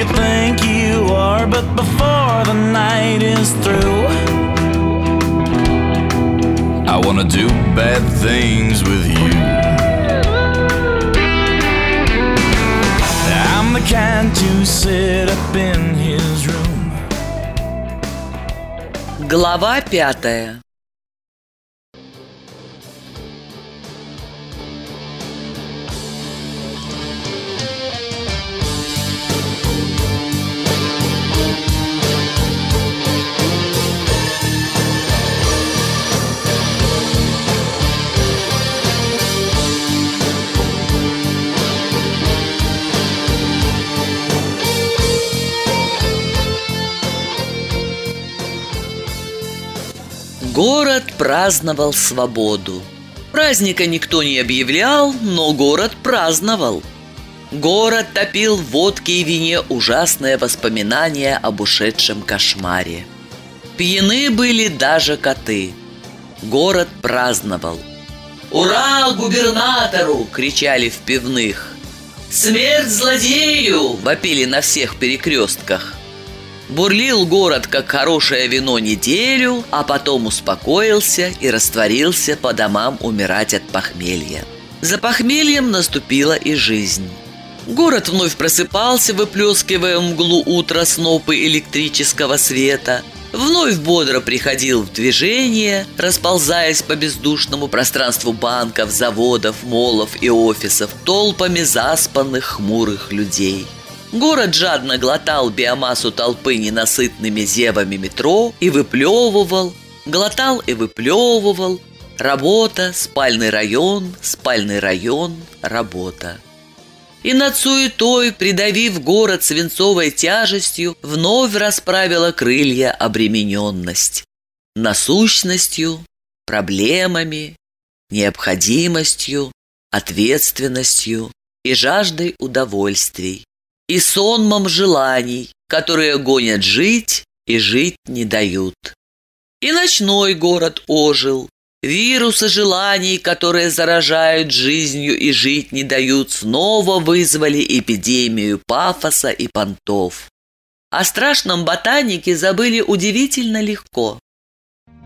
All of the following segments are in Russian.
you think you are, but before the night is through, I wanna do bad things with you. I'm the kind to sit up in his room. Глава пятая Город праздновал свободу. Праздника никто не объявлял, но город праздновал. Город топил в водке и вине ужасное воспоминание об ушедшем кошмаре. Пьяны были даже коты. Город праздновал. «Ура губернатору!» – кричали в пивных. «Смерть злодею!» – вопили на всех перекрестках. Бурлил город, как хорошее вино, неделю, а потом успокоился и растворился по домам умирать от похмелья. За похмельем наступила и жизнь. Город вновь просыпался, выплескивая мглу утра снопы электрического света. Вновь бодро приходил в движение, расползаясь по бездушному пространству банков, заводов, молов и офисов толпами заспанных хмурых людей – Город жадно глотал биомассу толпы ненасытными зевами метро и выплевывал, глотал и выплевывал. Работа, спальный район, спальный район, работа. И над суетой, придавив город свинцовой тяжестью, вновь расправила крылья обремененность. Насущностью, проблемами, необходимостью, ответственностью и жаждой удовольствий и сонмом желаний, которые гонят жить и жить не дают. И ночной город ожил. Вирусы желаний, которые заражают жизнью и жить не дают, снова вызвали эпидемию пафоса и понтов. О страшном ботанике забыли удивительно легко,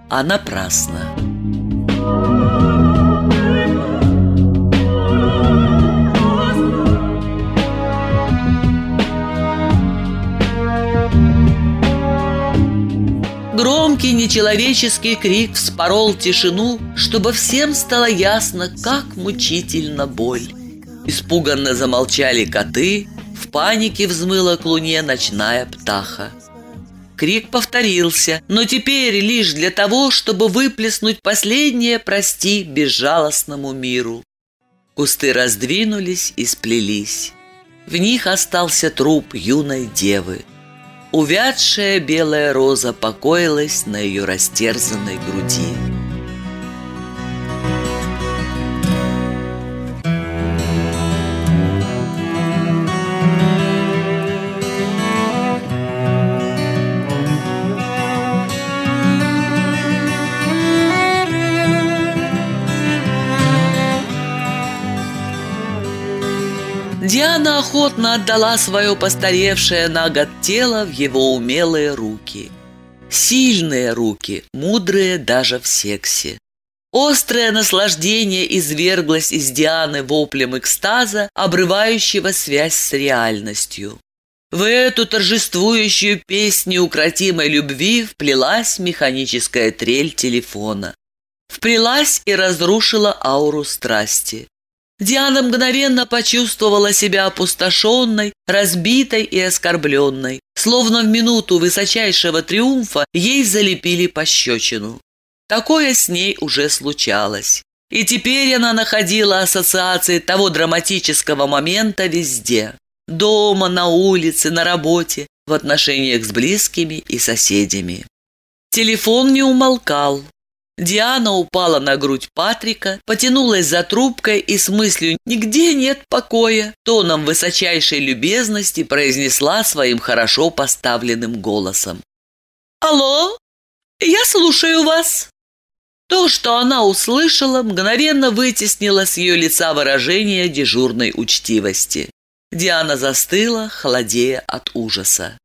а напрасно. Громкий нечеловеческий крик вспорол тишину, чтобы всем стало ясно, как мучительно боль. Испуганно замолчали коты, в панике взмыла к луне ночная птаха. Крик повторился, но теперь лишь для того, чтобы выплеснуть последнее «прости» безжалостному миру. Кусты раздвинулись и сплелись. В них остался труп юной девы – Увядшая белая роза покоилась на ее растерзанной груди. Диана охотно отдала свое постаревшее на год тело в его умелые руки. Сильные руки, мудрые даже в сексе. Острое наслаждение изверглось из Дианы воплем экстаза, обрывающего связь с реальностью. В эту торжествующую песню укротимой любви вплелась механическая трель телефона. Вплелась и разрушила ауру страсти. Диана мгновенно почувствовала себя опустошенной, разбитой и оскорбленной. Словно в минуту высочайшего триумфа ей залепили пощечину. Такое с ней уже случалось. И теперь она находила ассоциации того драматического момента везде. Дома, на улице, на работе, в отношениях с близкими и соседями. Телефон не умолкал. Диана упала на грудь Патрика, потянулась за трубкой и с мыслью «нигде нет покоя» тоном высочайшей любезности произнесла своим хорошо поставленным голосом. «Алло, я слушаю вас». То, что она услышала, мгновенно вытеснило с ее лица выражение дежурной учтивости. Диана застыла, холодея от ужаса.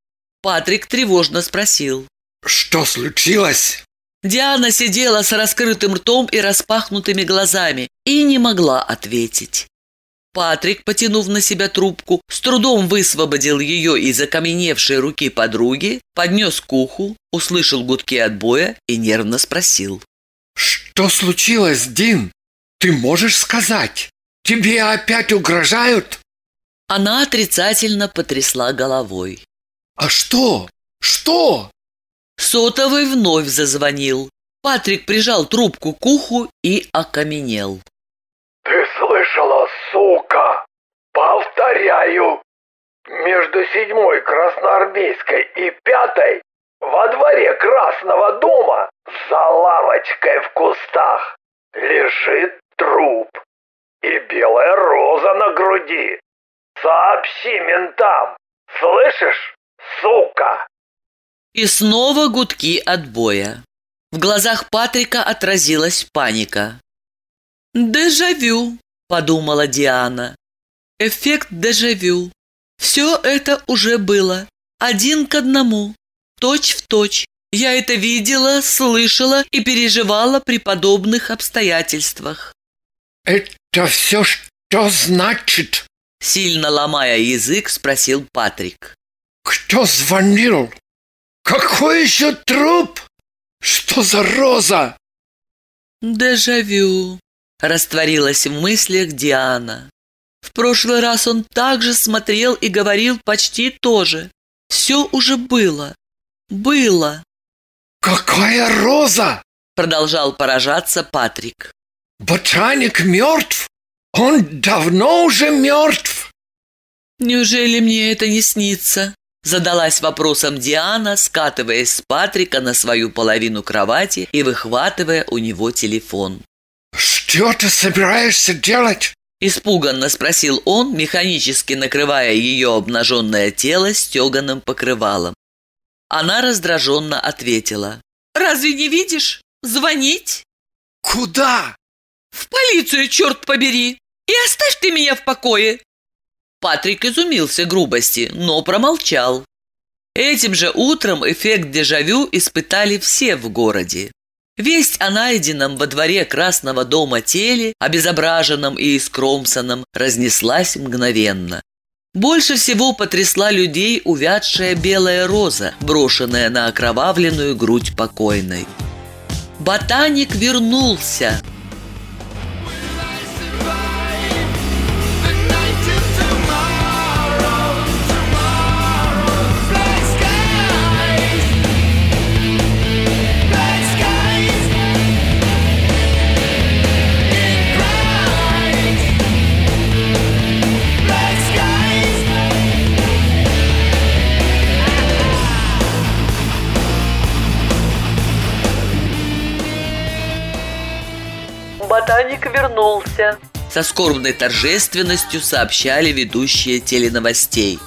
Патрик тревожно спросил. «Что случилось?» Диана сидела с раскрытым ртом и распахнутыми глазами и не могла ответить. Патрик, потянув на себя трубку, с трудом высвободил ее из окаменевшей руки подруги, поднес к уху, услышал гудки отбоя и нервно спросил. «Что случилось, Дин? Ты можешь сказать? Тебе опять угрожают?» Она отрицательно потрясла головой. «А что? Что?» Сотовый вновь зазвонил. Патрик прижал трубку к уху и окаменел. Ты слышала, сука? Повторяю. Между седьмой Красноармейской и пятой во дворе Красного дома за лавочкой в кустах лежит труп и белая роза на груди. Сообщи ментам, слышишь, сука? И снова гудки отбоя. В глазах Патрика отразилась паника. «Дежавю», — подумала Диана. «Эффект дежавю. Все это уже было. Один к одному. Точь в точь. Я это видела, слышала и переживала при подобных обстоятельствах». «Это все что значит?» Сильно ломая язык, спросил Патрик. «Кто звонил? Какой еще труп? Что за роза?» «Дежавю», Растворилась в мыслях Диана. В прошлый раз он также смотрел и говорил почти то же. Все уже было. Было. «Какая роза?» Продолжал поражаться Патрик. «Ботаник мертв? Он давно уже мертв!» «Неужели мне это не снится?» Задалась вопросом Диана, скатываясь с Патрика на свою половину кровати и выхватывая у него телефон. «Что ты собираешься делать?» Испуганно спросил он, механически накрывая ее обнаженное тело стеганым покрывалом. Она раздраженно ответила. «Разве не видишь? Звонить?» «Куда?» «В полицию, черт побери! И оставь ты меня в покое!» Патрик изумился грубости, но промолчал. Этим же утром эффект дежавю испытали все в городе. Весть о найденном во дворе Красного дома теле, обезображенном и искромсанном, разнеслась мгновенно. Больше всего потрясла людей увядшая белая роза, брошенная на окровавленную грудь покойной. Ботаник вернулся. Вернулся. Со скорбной торжественностью сообщали ведущие теленовостей.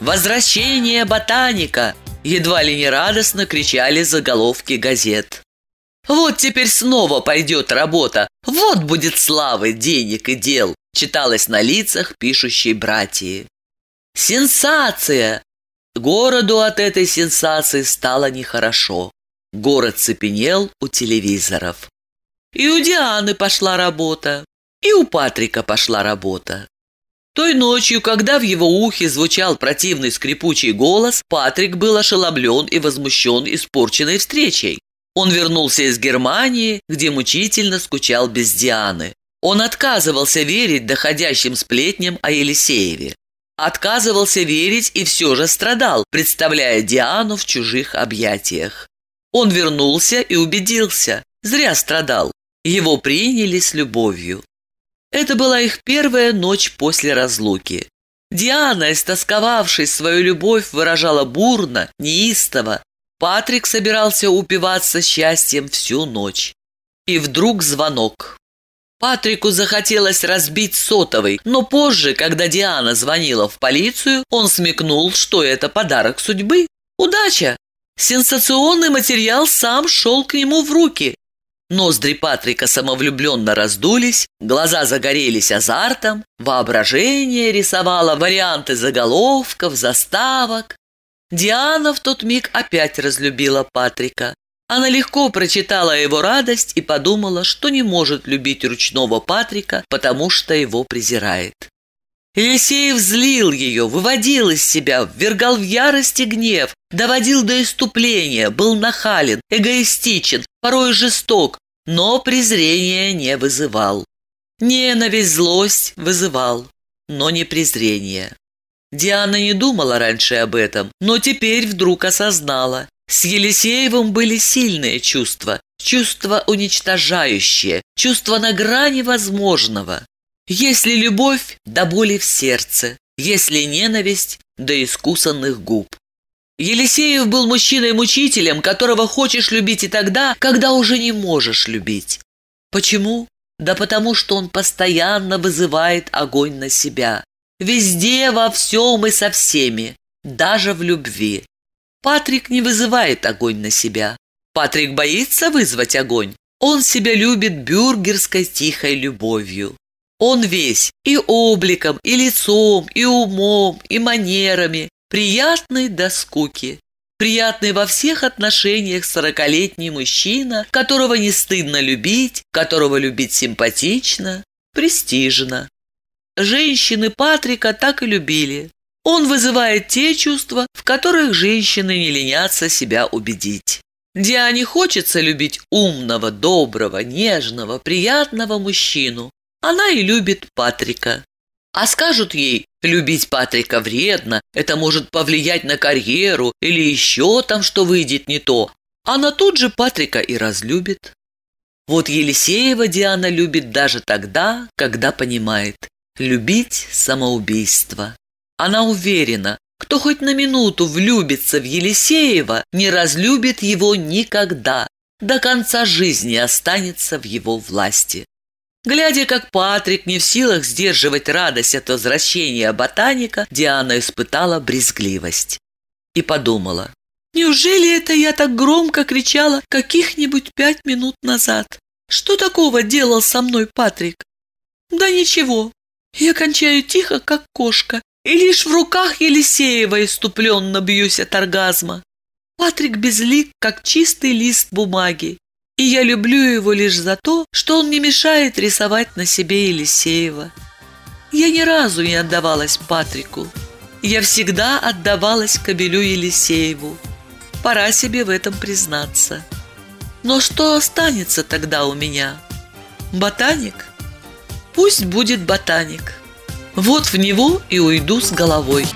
«Возвращение ботаника!» Едва ли не радостно кричали заголовки газет. «Вот теперь снова пойдет работа, вот будет славы, денег и дел», читалось на лицах пишущей братьи. «Сенсация!» Городу от этой сенсации стало нехорошо. Город цепенел у телевизоров. И у Дианы пошла работа, и у Патрика пошла работа. Той ночью, когда в его ухе звучал противный скрипучий голос, Патрик был ошеломлен и возмущен испорченной встречей. Он вернулся из Германии, где мучительно скучал без Дианы. Он отказывался верить доходящим сплетням о Елисееве. Отказывался верить и все же страдал, представляя Диану в чужих объятиях. Он вернулся и убедился, зря страдал. Его приняли с любовью. Это была их первая ночь после разлуки. Диана, истосковавшись свою любовь, выражала бурно, неистово. Патрик собирался упиваться счастьем всю ночь. И вдруг звонок. Патрику захотелось разбить сотовый, но позже, когда Диана звонила в полицию, он смекнул, что это подарок судьбы. Удача! Сенсационный материал сам шел к нему в руки. Ноздри Патрика самовлюбленно раздулись, глаза загорелись азартом, воображение рисовало варианты заголовков, заставок. Диана в тот миг опять разлюбила Патрика. Она легко прочитала его радость и подумала, что не может любить ручного Патрика, потому что его презирает. Елисеев злил ее, выводил из себя, ввергал в ярость и гнев, доводил до иступления, был нахален, эгоистичен, порой жесток, но презрения не вызывал. Ненависть, злость вызывал, но не презрение. Диана не думала раньше об этом, но теперь вдруг осознала. С Елисеевым были сильные чувства, чувства уничтожающие, чувства на грани возможного. Если любовь, до боли в сердце, если ненависть, до искусанных губ. Елисеев был мужчиной-мучителем, которого хочешь любить и тогда, когда уже не можешь любить. Почему? Да потому что он постоянно вызывает огонь на себя. Везде, во всем и со всеми, даже в любви. Патрик не вызывает огонь на себя. Патрик боится вызвать огонь. Он себя любит бюргерской тихой любовью. Он весь и обликом, и лицом, и умом, и манерами, приятный до скуки. Приятный во всех отношениях сорокалетний мужчина, которого не стыдно любить, которого любить симпатично, престижно. Женщины Патрика так и любили. Он вызывает те чувства, в которых женщины не ленятся себя убедить. Диане хочется любить умного, доброго, нежного, приятного мужчину, она и любит Патрика. А скажут ей, любить Патрика вредно, это может повлиять на карьеру или еще там что выйдет не то. Она тут же Патрика и разлюбит. Вот Елисеева Диана любит даже тогда, когда понимает. Любить самоубийство. Она уверена, кто хоть на минуту влюбится в Елисеева, не разлюбит его никогда. До конца жизни останется в его власти. Глядя, как Патрик не в силах сдерживать радость от возвращения ботаника, Диана испытала брезгливость. И подумала, неужели это я так громко кричала каких-нибудь пять минут назад? Что такого делал со мной Патрик? Да ничего, я кончаю тихо, как кошка, и лишь в руках Елисеева иступленно бьюсь от оргазма. Патрик безлик, как чистый лист бумаги, и я люблю его лишь за то, что он не мешает рисовать на себе Елисеева. Я ни разу не отдавалась Патрику. Я всегда отдавалась кобелю Елисееву. Пора себе в этом признаться. Но что останется тогда у меня? Ботаник? Пусть будет ботаник. Вот в него и уйду с головой.